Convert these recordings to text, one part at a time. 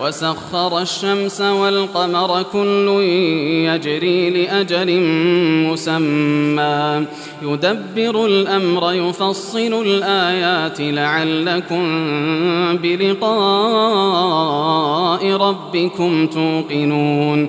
وسخر الشمس والقمر كل يجري لأجل مسمى. يدبر الأمر يفصل الآيات لعلكم بلقاء ربكم توقنون.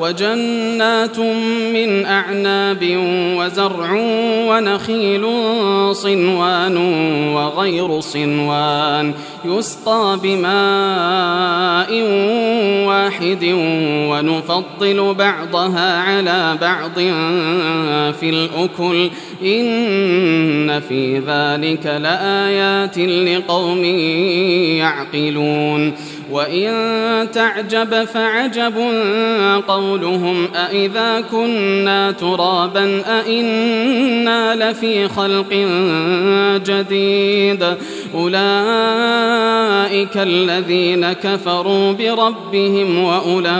وجنات من أعناب وزرع ونخيل صنوان وغير صنوان يسقى بماء واحد ونفضل بعضها على بعض في الأكل. إن في ذلك لآيات لقوم يعقلون. وإن تعجب فعجب قولهم أإذا كنا ترابا أإنا لفي خلق جديد أولئك الذين كفروا بربهم وأولئك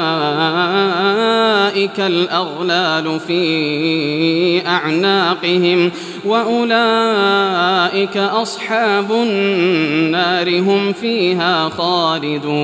الأغلال في أعناقهم وأولئك أصحاب النار هم فيها خالدون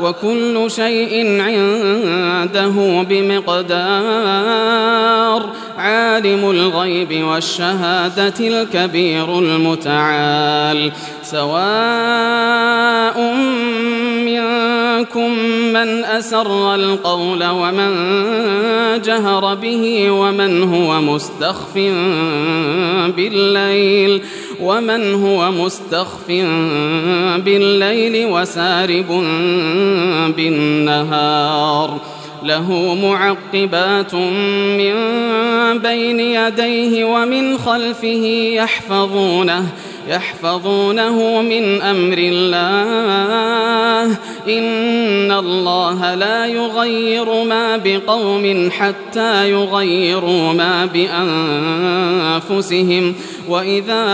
وكل شيء عنده بمقدار. عالم الغيب والشهادة الكبير المتعال. سواء منكم من أسر القول ومن جهر به ومن هو مستخف بالليل. ومن هو مستخف بالليل وسارب بالنهار له معقبات من بين يديه ومن خلفه يحفظونه يحفظونه من أمر الله. إن الله لا يغير ما بقوم حتى يغيروا ما بأنفسهم. وإذا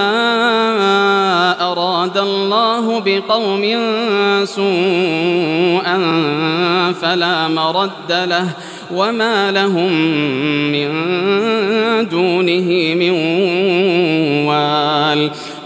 أراد الله بقوم سوءا فلا مرد له. وما لهم من دونه من وال.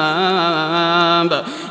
الحساب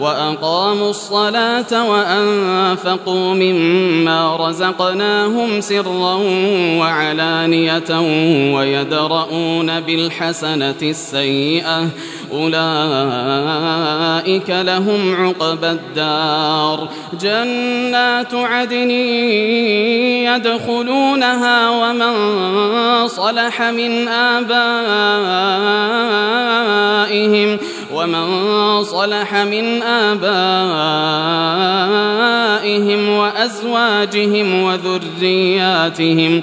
وأقاموا الصلاة وأنفقوا مما رزقناهم سرا وعلانية ويدرؤون بالحسنة السيئة أولئك لهم عقبى الدار. جنات عدن يدخلونها ومن صلح من آبائهم ومن صلح من آبائهم وأزواجهم وذرياتهم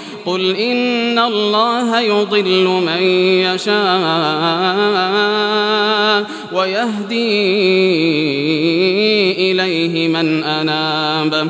قل إن الله يضل من يشاء ويهدي إليه من أناب.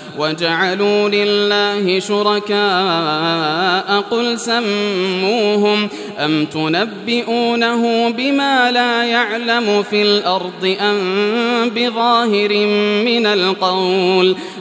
وجعلوا لله شركاء قل سموهم أم تنبئونه بما لا يعلم في الأرض أم بظاهر من القول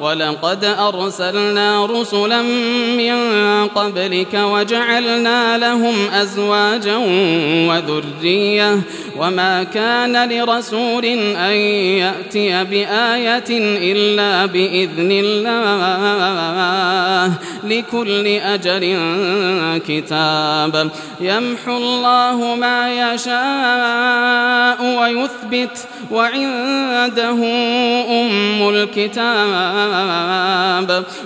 ولقد أرسلنا رسلا من قبلك وجعلنا لهم أزواجا وذرية وما كان لرسول أن يأتي بآية إلا بإذن الله لكل أجر كتاب. يمحو الله ما يشاء ويثبت وعنده أم الكتاب.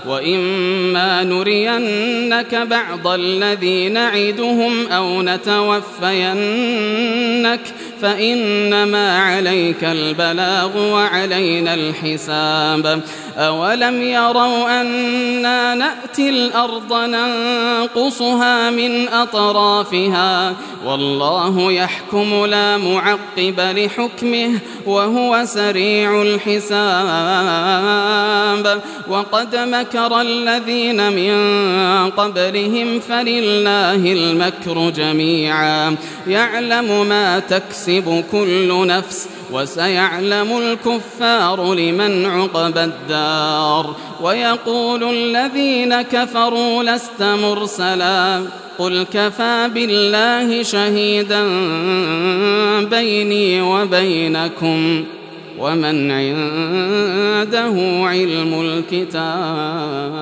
وإما نرينك بعض الذي نعدهم أو نتوفينك فإنما عليك البلاغ وعلينا الحساب. أولم يروا أنا نأتي الأرض ننقصها من أطرافها؟ والله يحكم لا معقب لحكمه وهو سريع الحساب. وقد مكر الذين من قبلهم فلله المكر جميعا. يعلم ما تكسب كل نفس وسيعلم الكفار لمن عقب الدار ويقول الذين كفروا لست مرسلا قل كفى بالله شهيدا بيني وبينكم ومن عنده علم الكتاب